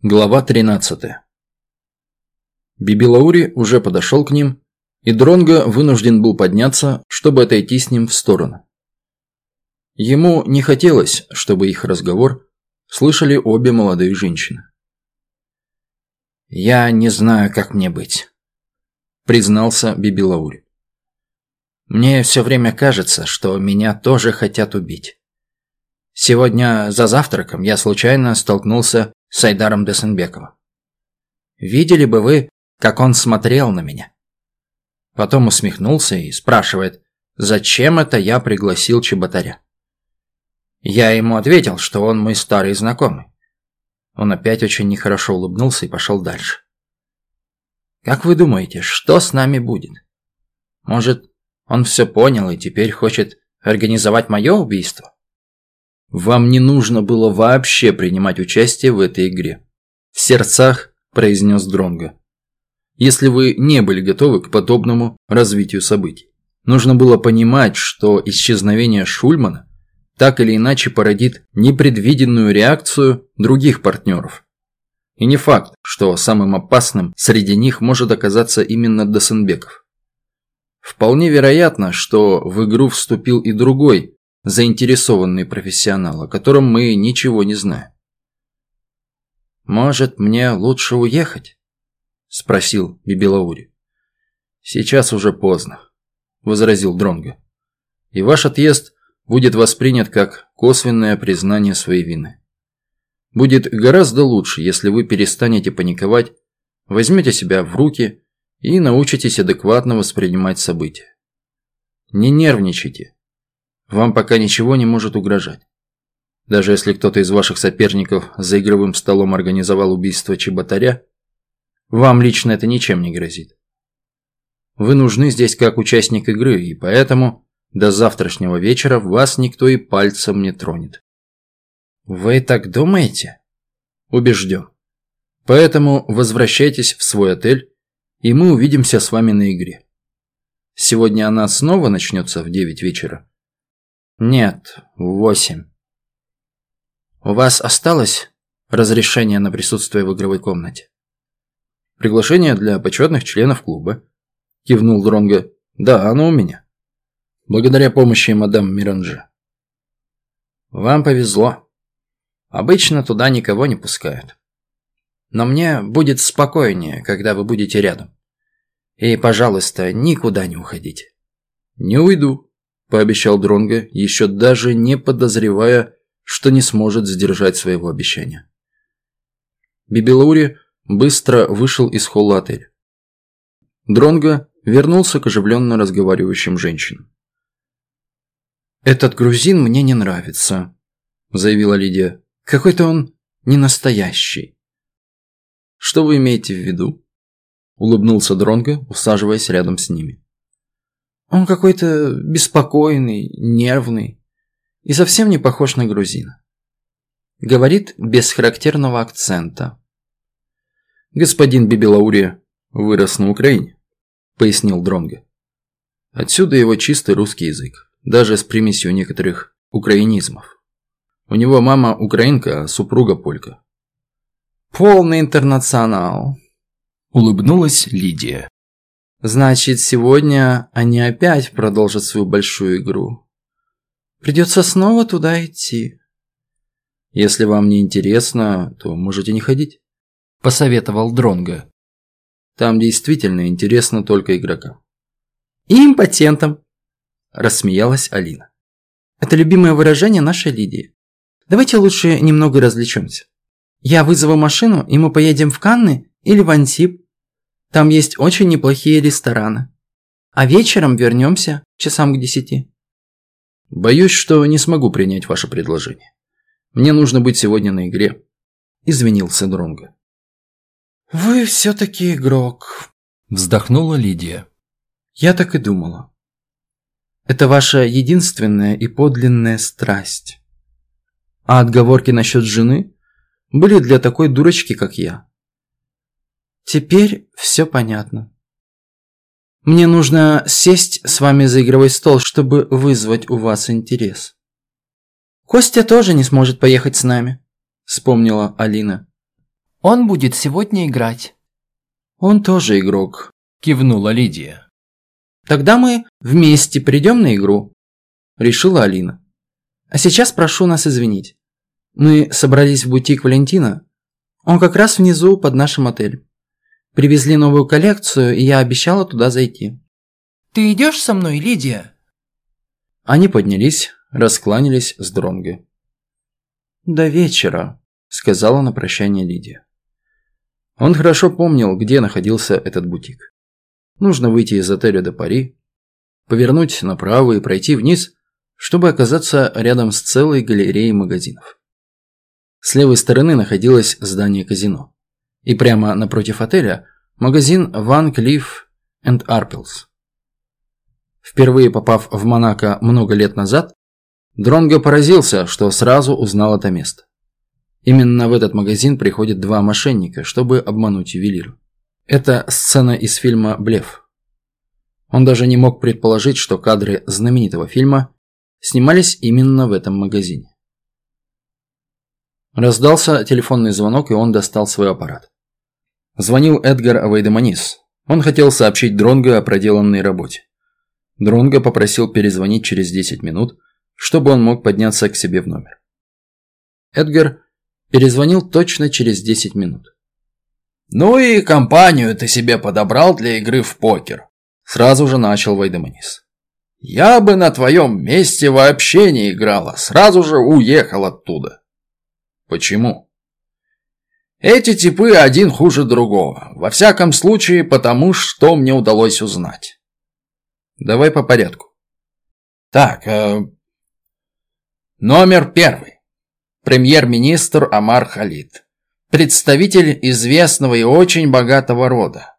Глава 13 Бибилаури уже подошел к ним, и Дронго вынужден был подняться, чтобы отойти с ним в сторону. Ему не хотелось, чтобы их разговор слышали обе молодые женщины. «Я не знаю, как мне быть», – признался Бибилаури. «Мне все время кажется, что меня тоже хотят убить. Сегодня за завтраком я случайно столкнулся с Айдаром Десенбековым. Видели бы вы, как он смотрел на меня. Потом усмехнулся и спрашивает, зачем это я пригласил Чеботаря. Я ему ответил, что он мой старый знакомый. Он опять очень нехорошо улыбнулся и пошел дальше. Как вы думаете, что с нами будет? Может, он все понял и теперь хочет организовать мое убийство? Вам не нужно было вообще принимать участие в этой игре. В сердцах произнес Дронго. Если вы не были готовы к подобному развитию событий. Нужно было понимать, что исчезновение Шульмана так или иначе породит непредвиденную реакцию других партнеров. И не факт, что самым опасным среди них может оказаться именно Досенбеков. Вполне вероятно, что в игру вступил и другой, заинтересованный профессионал, о котором мы ничего не знаем. «Может, мне лучше уехать?» – спросил Бибилаури. «Сейчас уже поздно», – возразил Дронго. «И ваш отъезд будет воспринят как косвенное признание своей вины. Будет гораздо лучше, если вы перестанете паниковать, возьмете себя в руки и научитесь адекватно воспринимать события. Не нервничайте, вам пока ничего не может угрожать. Даже если кто-то из ваших соперников за игровым столом организовал убийство Чеботаря, вам лично это ничем не грозит. Вы нужны здесь как участник игры, и поэтому до завтрашнего вечера вас никто и пальцем не тронет. Вы так думаете? Убежден. Поэтому возвращайтесь в свой отель, и мы увидимся с вами на игре. Сегодня она снова начнется в 9 вечера. Нет, восемь. У вас осталось разрешение на присутствие в игровой комнате? Приглашение для почетных членов клуба. Кивнул Дронго. Да, оно у меня. Благодаря помощи мадам Миранже. Вам повезло. Обычно туда никого не пускают. Но мне будет спокойнее, когда вы будете рядом. И, пожалуйста, никуда не уходите. Не уйду, – пообещал Дронго, еще даже не подозревая, что не сможет сдержать своего обещания. Бибилаури быстро вышел из холла отеля. Дронго вернулся к оживленно разговаривающим женщинам. «Этот грузин мне не нравится», – заявила Лидия. «Какой-то он не настоящий». «Что вы имеете в виду?» – улыбнулся Дронго, усаживаясь рядом с ними. Он какой-то беспокойный, нервный и совсем не похож на грузина. Говорит без характерного акцента. «Господин Бибелаури вырос на Украине», – пояснил Дронго. Отсюда его чистый русский язык, даже с примесью некоторых украинизмов. У него мама украинка, а супруга полька. «Полный интернационал», – улыбнулась Лидия. Значит, сегодня они опять продолжат свою большую игру. Придется снова туда идти. Если вам не интересно, то можете не ходить. Посоветовал Дронга. Там действительно интересно только игрокам. И импотентам. Рассмеялась Алина. Это любимое выражение нашей Лидии. Давайте лучше немного развлечемся. Я вызову машину, и мы поедем в Канны или в Антип. Там есть очень неплохие рестораны. А вечером вернемся часам к десяти. Боюсь, что не смогу принять ваше предложение. Мне нужно быть сегодня на игре. Извинился Дронго. Вы все-таки игрок. Вздохнула Лидия. Я так и думала. Это ваша единственная и подлинная страсть. А отговорки насчет жены были для такой дурочки, как я. Теперь все понятно. Мне нужно сесть с вами за игровой стол, чтобы вызвать у вас интерес. Костя тоже не сможет поехать с нами, вспомнила Алина. Он будет сегодня играть». «Он тоже игрок», – кивнула Лидия. «Тогда мы вместе придем на игру», – решила Алина. «А сейчас прошу нас извинить. Мы собрались в бутик Валентина. Он как раз внизу под нашим отелем. Привезли новую коллекцию, и я обещала туда зайти». «Ты идешь со мной, Лидия?» Они поднялись, раскланялись с Дронгой. «До вечера», – сказала на прощание Лидия. Он хорошо помнил, где находился этот бутик. Нужно выйти из отеля до Пари, повернуть направо и пройти вниз, чтобы оказаться рядом с целой галереей магазинов. С левой стороны находилось здание казино. И прямо напротив отеля магазин Van Cleef Arpels. Впервые попав в Монако много лет назад, Дронго поразился, что сразу узнал это место. Именно в этот магазин приходят два мошенника, чтобы обмануть ювелира. Это сцена из фильма «Блеф». Он даже не мог предположить, что кадры знаменитого фильма снимались именно в этом магазине. Раздался телефонный звонок, и он достал свой аппарат. Звонил Эдгар Авейдеманис. Он хотел сообщить Дронго о проделанной работе. Дронго попросил перезвонить через 10 минут, чтобы он мог подняться к себе в номер. Эдгар Перезвонил точно через 10 минут. «Ну и компанию ты себе подобрал для игры в покер», – сразу же начал Вайдеманис. «Я бы на твоем месте вообще не играла, сразу же уехал оттуда». «Почему?» «Эти типы один хуже другого, во всяком случае потому, что мне удалось узнать». «Давай по порядку». «Так, э, номер первый премьер-министр Амар Халид. Представитель известного и очень богатого рода.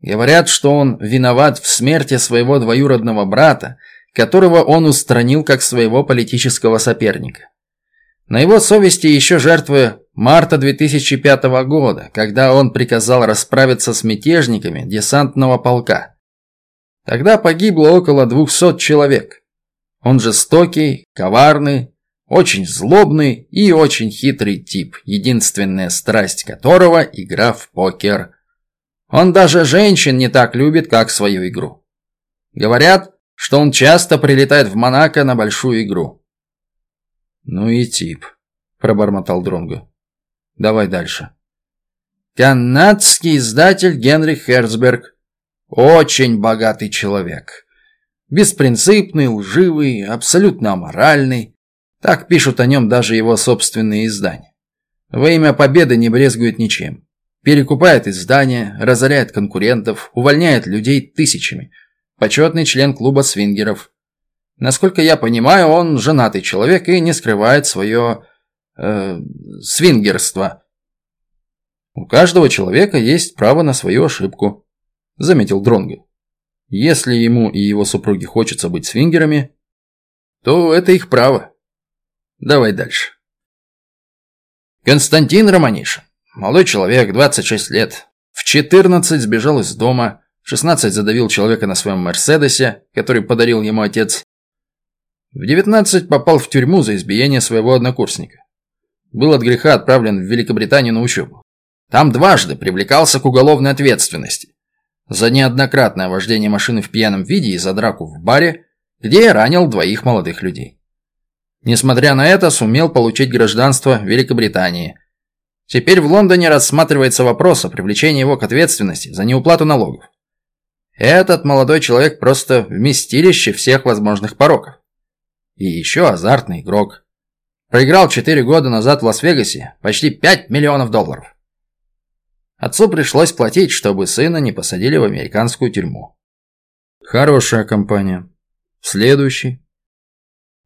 Говорят, что он виноват в смерти своего двоюродного брата, которого он устранил как своего политического соперника. На его совести еще жертвы марта 2005 года, когда он приказал расправиться с мятежниками десантного полка. Тогда погибло около 200 человек. Он жестокий, коварный, очень злобный и очень хитрый тип, единственная страсть которого – игра в покер. Он даже женщин не так любит, как свою игру. Говорят, что он часто прилетает в Монако на большую игру. «Ну и тип», – пробормотал Дронго. «Давай дальше». Канадский издатель Генри Херцберг. Очень богатый человек. Беспринципный, лживый, абсолютно аморальный. Так пишут о нем даже его собственные издания. Во имя победы не брезгует ничем. Перекупает издания, разоряет конкурентов, увольняет людей тысячами. Почетный член клуба свингеров. Насколько я понимаю, он женатый человек и не скрывает свое... Э, свингерство. «У каждого человека есть право на свою ошибку», – заметил Дронго. «Если ему и его супруге хочется быть свингерами, то это их право». Давай дальше. Константин Романишин. Молодой человек, 26 лет. В 14 сбежал из дома. В 16 задавил человека на своем Мерседесе, который подарил ему отец. В 19 попал в тюрьму за избиение своего однокурсника. Был от греха отправлен в Великобританию на учебу. Там дважды привлекался к уголовной ответственности. За неоднократное вождение машины в пьяном виде и за драку в баре, где я ранил двоих молодых людей. Несмотря на это, сумел получить гражданство Великобритании. Теперь в Лондоне рассматривается вопрос о привлечении его к ответственности за неуплату налогов. Этот молодой человек просто вместилище всех возможных пороков. И еще азартный игрок. Проиграл 4 года назад в Лас-Вегасе почти 5 миллионов долларов. Отцу пришлось платить, чтобы сына не посадили в американскую тюрьму. Хорошая компания. Следующий.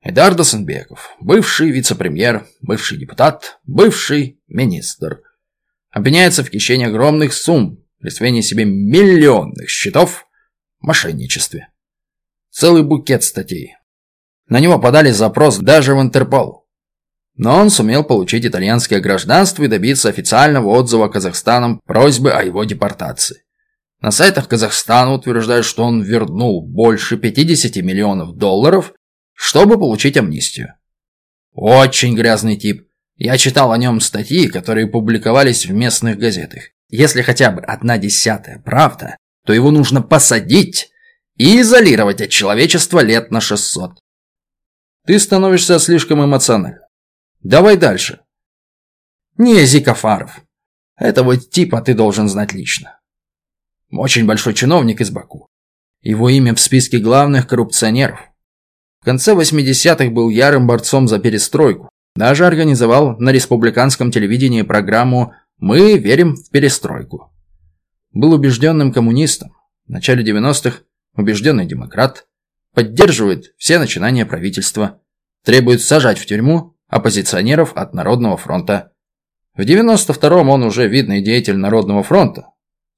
Эдар Досенбеков, бывший вице-премьер, бывший депутат, бывший министр. Обвиняется в хищении огромных сумм, присвоении себе миллионных счетов мошенничестве. Целый букет статей. На него подали запрос даже в Интерпол. Но он сумел получить итальянское гражданство и добиться официального отзыва Казахстаном просьбы о его депортации. На сайтах Казахстана утверждают, что он вернул больше 50 миллионов долларов чтобы получить амнистию. Очень грязный тип. Я читал о нем статьи, которые публиковались в местных газетах. Если хотя бы одна десятая правда, то его нужно посадить и изолировать от человечества лет на 600. Ты становишься слишком эмоциональным. Давай дальше. Не Зикафаров. Этого типа ты должен знать лично. Очень большой чиновник из Баку. Его имя в списке главных коррупционеров. В конце 80-х был ярым борцом за перестройку. Даже организовал на республиканском телевидении программу «Мы верим в перестройку». Был убежденным коммунистом. В начале 90-х убежденный демократ. Поддерживает все начинания правительства. Требует сажать в тюрьму оппозиционеров от Народного фронта. В 92-м он уже видный деятель Народного фронта.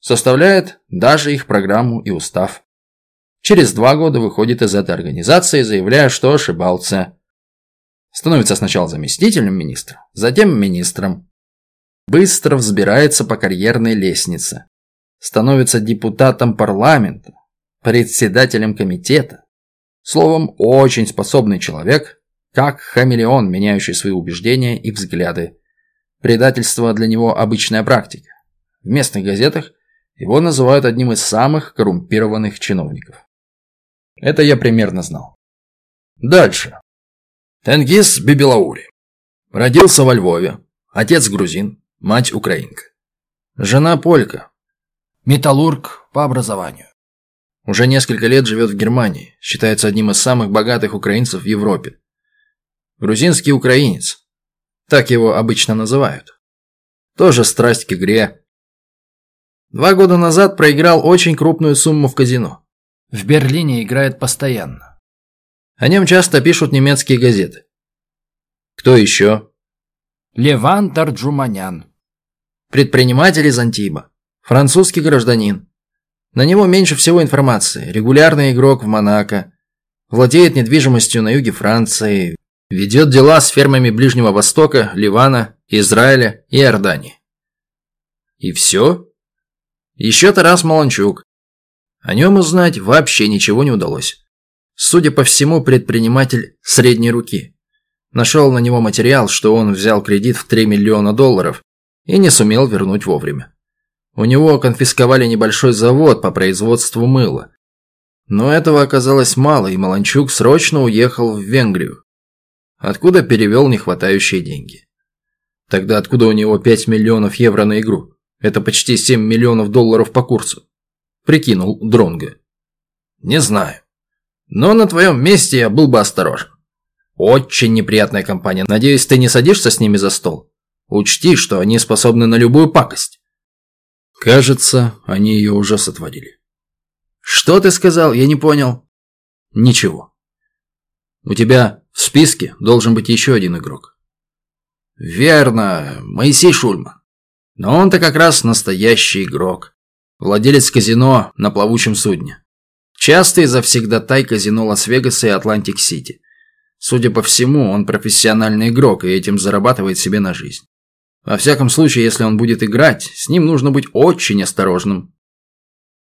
Составляет даже их программу и устав. Через два года выходит из этой организации, заявляя, что ошибался. Становится сначала заместителем министра, затем министром. Быстро взбирается по карьерной лестнице. Становится депутатом парламента, председателем комитета. Словом, очень способный человек, как хамелеон, меняющий свои убеждения и взгляды. Предательство для него обычная практика. В местных газетах его называют одним из самых коррумпированных чиновников. Это я примерно знал. Дальше. Тенгиз Бибелаури. Родился во Львове. Отец грузин, мать украинка. Жена полька. Металлург по образованию. Уже несколько лет живет в Германии. Считается одним из самых богатых украинцев в Европе. Грузинский украинец. Так его обычно называют. Тоже страсть к игре. Два года назад проиграл очень крупную сумму в казино. В Берлине играет постоянно. О нем часто пишут немецкие газеты. Кто еще? Леван Тарджуманян. Предприниматель из Антиба. Французский гражданин. На него меньше всего информации. Регулярный игрок в Монако. Владеет недвижимостью на юге Франции. Ведет дела с фермами Ближнего Востока, Ливана, Израиля и Иордании. И все? Еще Тарас Маланчук. О нем узнать вообще ничего не удалось. Судя по всему, предприниматель средней руки. Нашел на него материал, что он взял кредит в 3 миллиона долларов и не сумел вернуть вовремя. У него конфисковали небольшой завод по производству мыла. Но этого оказалось мало, и Маланчук срочно уехал в Венгрию, откуда перевел нехватающие деньги. Тогда откуда у него 5 миллионов евро на игру? Это почти 7 миллионов долларов по курсу прикинул Дронго. Не знаю. Но на твоем месте я был бы осторожен. Очень неприятная компания. Надеюсь, ты не садишься с ними за стол? Учти, что они способны на любую пакость. Кажется, они ее уже сотворили. Что ты сказал? Я не понял. Ничего. У тебя в списке должен быть еще один игрок. Верно, Моисей Шульман. Но он-то как раз настоящий игрок. Владелец казино на плавучем судне. Частый завсегдатай казино Лас-Вегаса и Атлантик-Сити. Судя по всему, он профессиональный игрок и этим зарабатывает себе на жизнь. Во всяком случае, если он будет играть, с ним нужно быть очень осторожным.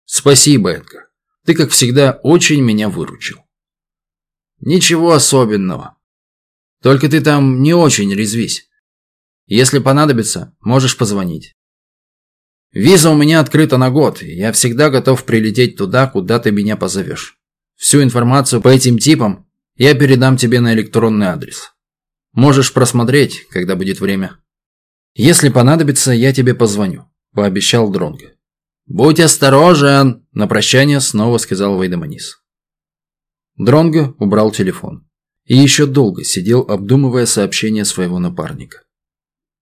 Спасибо, Эдгар. Ты, как всегда, очень меня выручил. Ничего особенного. Только ты там не очень резвись. Если понадобится, можешь позвонить. Виза у меня открыта на год, и я всегда готов прилететь туда, куда ты меня позовешь. Всю информацию по этим типам я передам тебе на электронный адрес. Можешь просмотреть, когда будет время. Если понадобится, я тебе позвоню», – пообещал Дронго. «Будь осторожен!» – на прощание снова сказал Вейдеманис. Дронго убрал телефон и еще долго сидел, обдумывая сообщение своего напарника.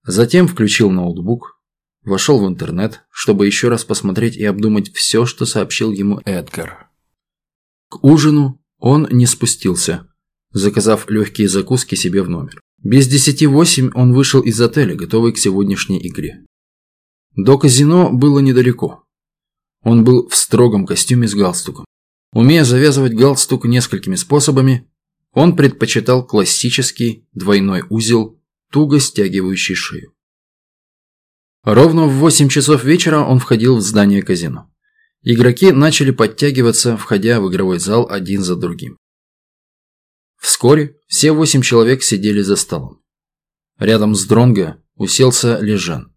Затем включил ноутбук, Вошел в интернет, чтобы еще раз посмотреть и обдумать все, что сообщил ему Эдгар. К ужину он не спустился, заказав легкие закуски себе в номер. Без десяти восемь он вышел из отеля, готовый к сегодняшней игре. До казино было недалеко. Он был в строгом костюме с галстуком. Умея завязывать галстук несколькими способами, он предпочитал классический двойной узел, туго стягивающий шею. Ровно в 8 часов вечера он входил в здание казино. Игроки начали подтягиваться, входя в игровой зал один за другим. Вскоре все восемь человек сидели за столом. Рядом с Дронго уселся Лежан.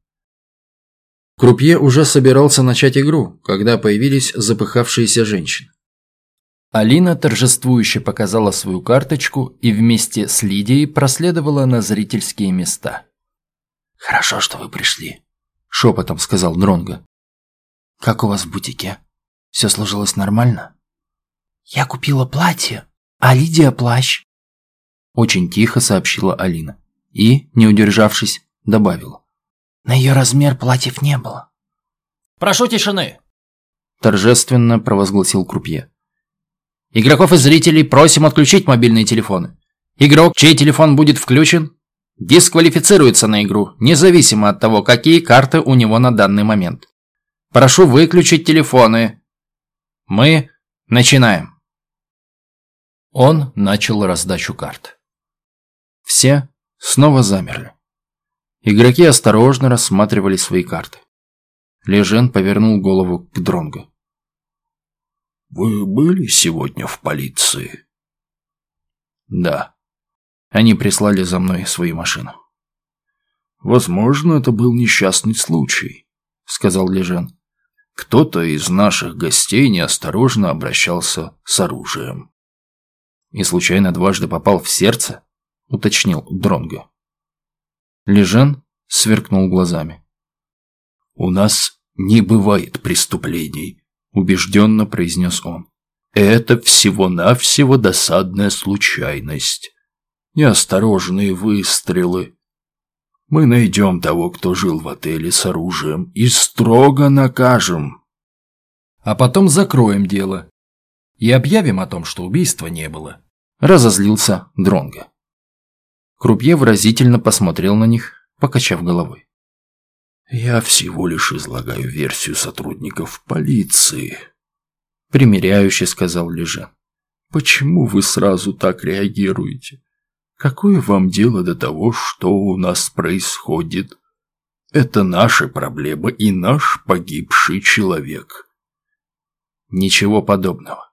Крупье уже собирался начать игру, когда появились запыхавшиеся женщины. Алина торжествующе показала свою карточку и вместе с Лидией проследовала на зрительские места. «Хорошо, что вы пришли», – шепотом сказал Дронго. «Как у вас в бутике? Все сложилось нормально?» «Я купила платье, а Лидия плащ», – очень тихо сообщила Алина. И, не удержавшись, добавила. «На ее размер платьев не было». «Прошу тишины!» – торжественно провозгласил Крупье. Игроков и зрителей просим отключить мобильные телефоны. Игрок, чей телефон будет включен, дисквалифицируется на игру, независимо от того, какие карты у него на данный момент. Прошу выключить телефоны. Мы начинаем. Он начал раздачу карт. Все снова замерли. Игроки осторожно рассматривали свои карты. Лежен повернул голову к Дронгу. «Вы были сегодня в полиции?» «Да. Они прислали за мной свою машину». «Возможно, это был несчастный случай», — сказал Лежен. «Кто-то из наших гостей неосторожно обращался с оружием». «И случайно дважды попал в сердце?» — уточнил Дронго. Лежен сверкнул глазами. «У нас не бывает преступлений, убежденно произнес он. Это всего-навсего досадная случайность. Неосторожные выстрелы. Мы найдем того, кто жил в отеле с оружием, и строго накажем. А потом закроем дело. И объявим о том, что убийства не было. Разозлился Дронго. Крупье выразительно посмотрел на них, покачав головой. «Я всего лишь излагаю версию сотрудников полиции», — примиряюще сказал Лежа. «Почему вы сразу так реагируете? Какое вам дело до того, что у нас происходит? Это наши проблемы и наш погибший человек». «Ничего подобного.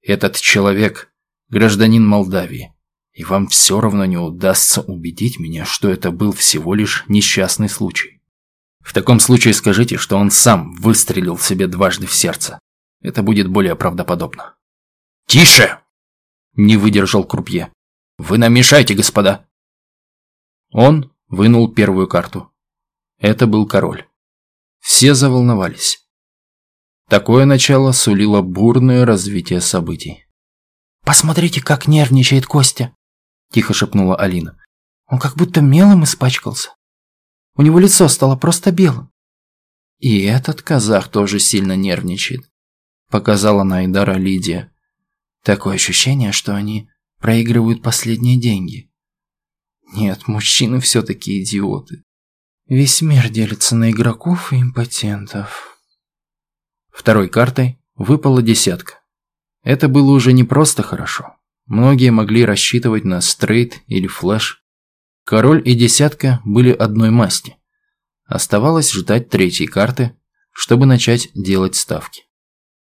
Этот человек – гражданин Молдавии, и вам все равно не удастся убедить меня, что это был всего лишь несчастный случай. В таком случае скажите, что он сам выстрелил себе дважды в сердце. Это будет более правдоподобно. «Тише!» – не выдержал Крупье. «Вы нам мешаете, господа!» Он вынул первую карту. Это был король. Все заволновались. Такое начало сулило бурное развитие событий. «Посмотрите, как нервничает Костя!» – тихо шепнула Алина. «Он как будто мелом испачкался». У него лицо стало просто белым. И этот казах тоже сильно нервничает, показала Найдара Лидия. Такое ощущение, что они проигрывают последние деньги. Нет, мужчины все-таки идиоты. Весь мир делится на игроков и импотентов. Второй картой выпала десятка. Это было уже не просто хорошо. Многие могли рассчитывать на стрейт или флэш. Король и десятка были одной масти. Оставалось ждать третьей карты, чтобы начать делать ставки.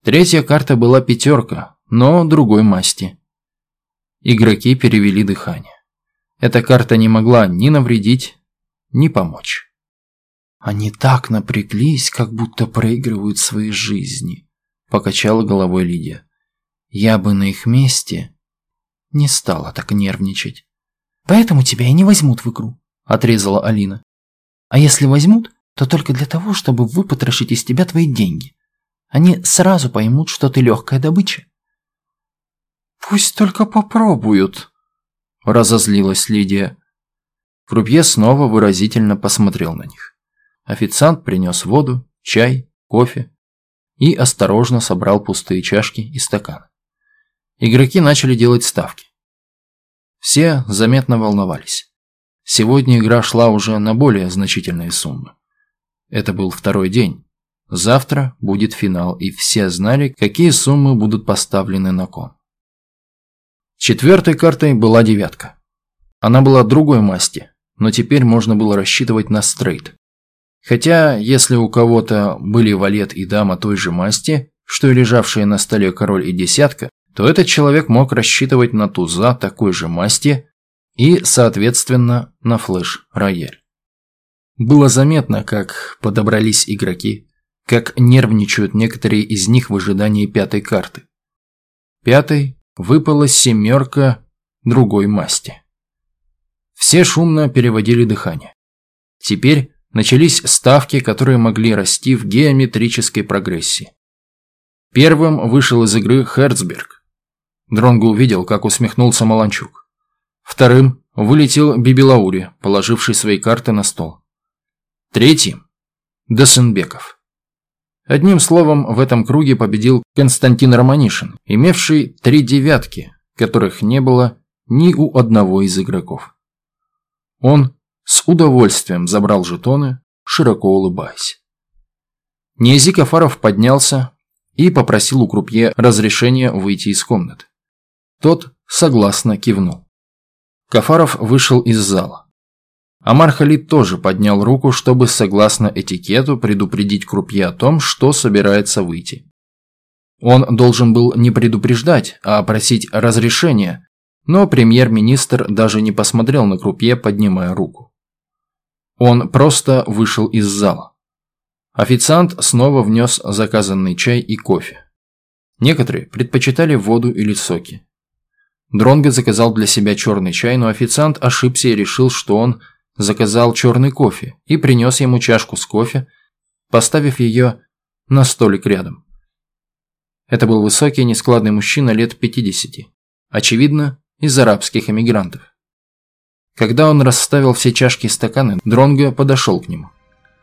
Третья карта была пятерка, но другой масти. Игроки перевели дыхание. Эта карта не могла ни навредить, ни помочь. «Они так напряглись, как будто проигрывают свои жизни», – покачала головой Лидия. «Я бы на их месте не стала так нервничать». Поэтому тебя и не возьмут в игру», – отрезала Алина. «А если возьмут, то только для того, чтобы выпотрошить из тебя твои деньги. Они сразу поймут, что ты легкая добыча». «Пусть только попробуют», – разозлилась Лидия. Крупье снова выразительно посмотрел на них. Официант принес воду, чай, кофе и осторожно собрал пустые чашки и стаканы. Игроки начали делать ставки. Все заметно волновались. Сегодня игра шла уже на более значительные суммы. Это был второй день. Завтра будет финал, и все знали, какие суммы будут поставлены на кон. Четвертой картой была девятка. Она была другой масти, но теперь можно было рассчитывать на стрейт. Хотя, если у кого-то были валет и дама той же масти, что и лежавшие на столе король и десятка, то этот человек мог рассчитывать на туза такой же масти и, соответственно, на флеш-рояль. Было заметно, как подобрались игроки, как нервничают некоторые из них в ожидании пятой карты. Пятой выпала семерка другой масти. Все шумно переводили дыхание. Теперь начались ставки, которые могли расти в геометрической прогрессии. Первым вышел из игры Херцберг. Дронго увидел, как усмехнулся Маланчук. Вторым вылетел Бибилаури, положивший свои карты на стол. Третьим – Досенбеков. Одним словом, в этом круге победил Константин Романишин, имевший три девятки, которых не было ни у одного из игроков. Он с удовольствием забрал жетоны, широко улыбаясь. Ниези Кафаров поднялся и попросил у крупье разрешения выйти из комнаты. Тот согласно кивнул. Кафаров вышел из зала. Амар Халид тоже поднял руку, чтобы, согласно этикету, предупредить крупье о том, что собирается выйти. Он должен был не предупреждать, а просить разрешения, но премьер-министр даже не посмотрел на крупье, поднимая руку. Он просто вышел из зала. Официант снова внес заказанный чай и кофе. Некоторые предпочитали воду или соки. Дронго заказал для себя черный чай, но официант ошибся и решил, что он заказал черный кофе и принес ему чашку с кофе, поставив ее на столик рядом. Это был высокий, нескладный мужчина лет 50, очевидно, из арабских эмигрантов. Когда он расставил все чашки и стаканы, Дронго подошел к нему.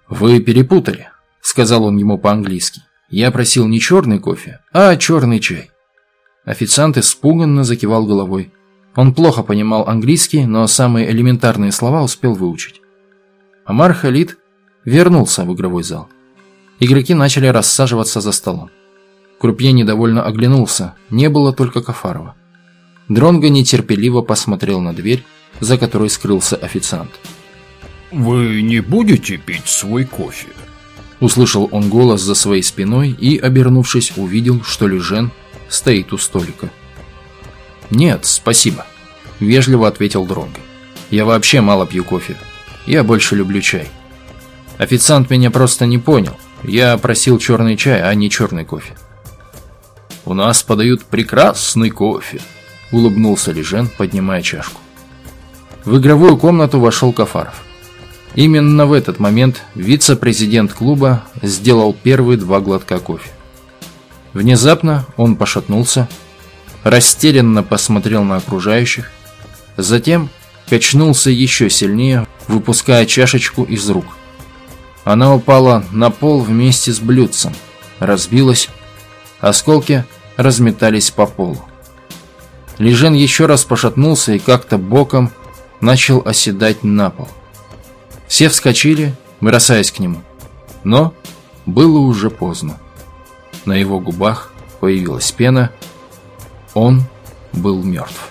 «Вы перепутали», – сказал он ему по-английски. «Я просил не черный кофе, а черный чай». Официант испуганно закивал головой. Он плохо понимал английский, но самые элементарные слова успел выучить. Амар Халид вернулся в игровой зал. Игроки начали рассаживаться за столом. Крупье недовольно оглянулся, не было только Кафарова. Дронго нетерпеливо посмотрел на дверь, за которой скрылся официант. «Вы не будете пить свой кофе?» Услышал он голос за своей спиной и, обернувшись, увидел, что Лежен стоит у столика. «Нет, спасибо», – вежливо ответил Дронго. «Я вообще мало пью кофе. Я больше люблю чай». Официант меня просто не понял. Я просил черный чай, а не черный кофе. «У нас подают прекрасный кофе», – улыбнулся Лежен, поднимая чашку. В игровую комнату вошел Кафаров. Именно в этот момент вице-президент клуба сделал первые два глотка кофе. Внезапно он пошатнулся, растерянно посмотрел на окружающих, затем качнулся еще сильнее, выпуская чашечку из рук. Она упала на пол вместе с блюдцем, разбилась, осколки разметались по полу. Лежен еще раз пошатнулся и как-то боком начал оседать на пол. Все вскочили, бросаясь к нему. Но было уже поздно. На его губах появилась пена, он был мертв.